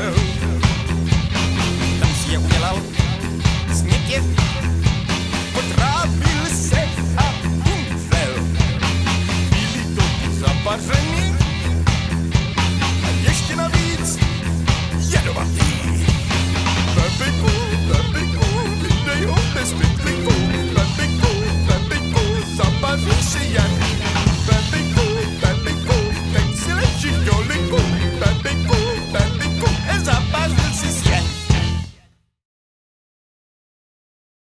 go.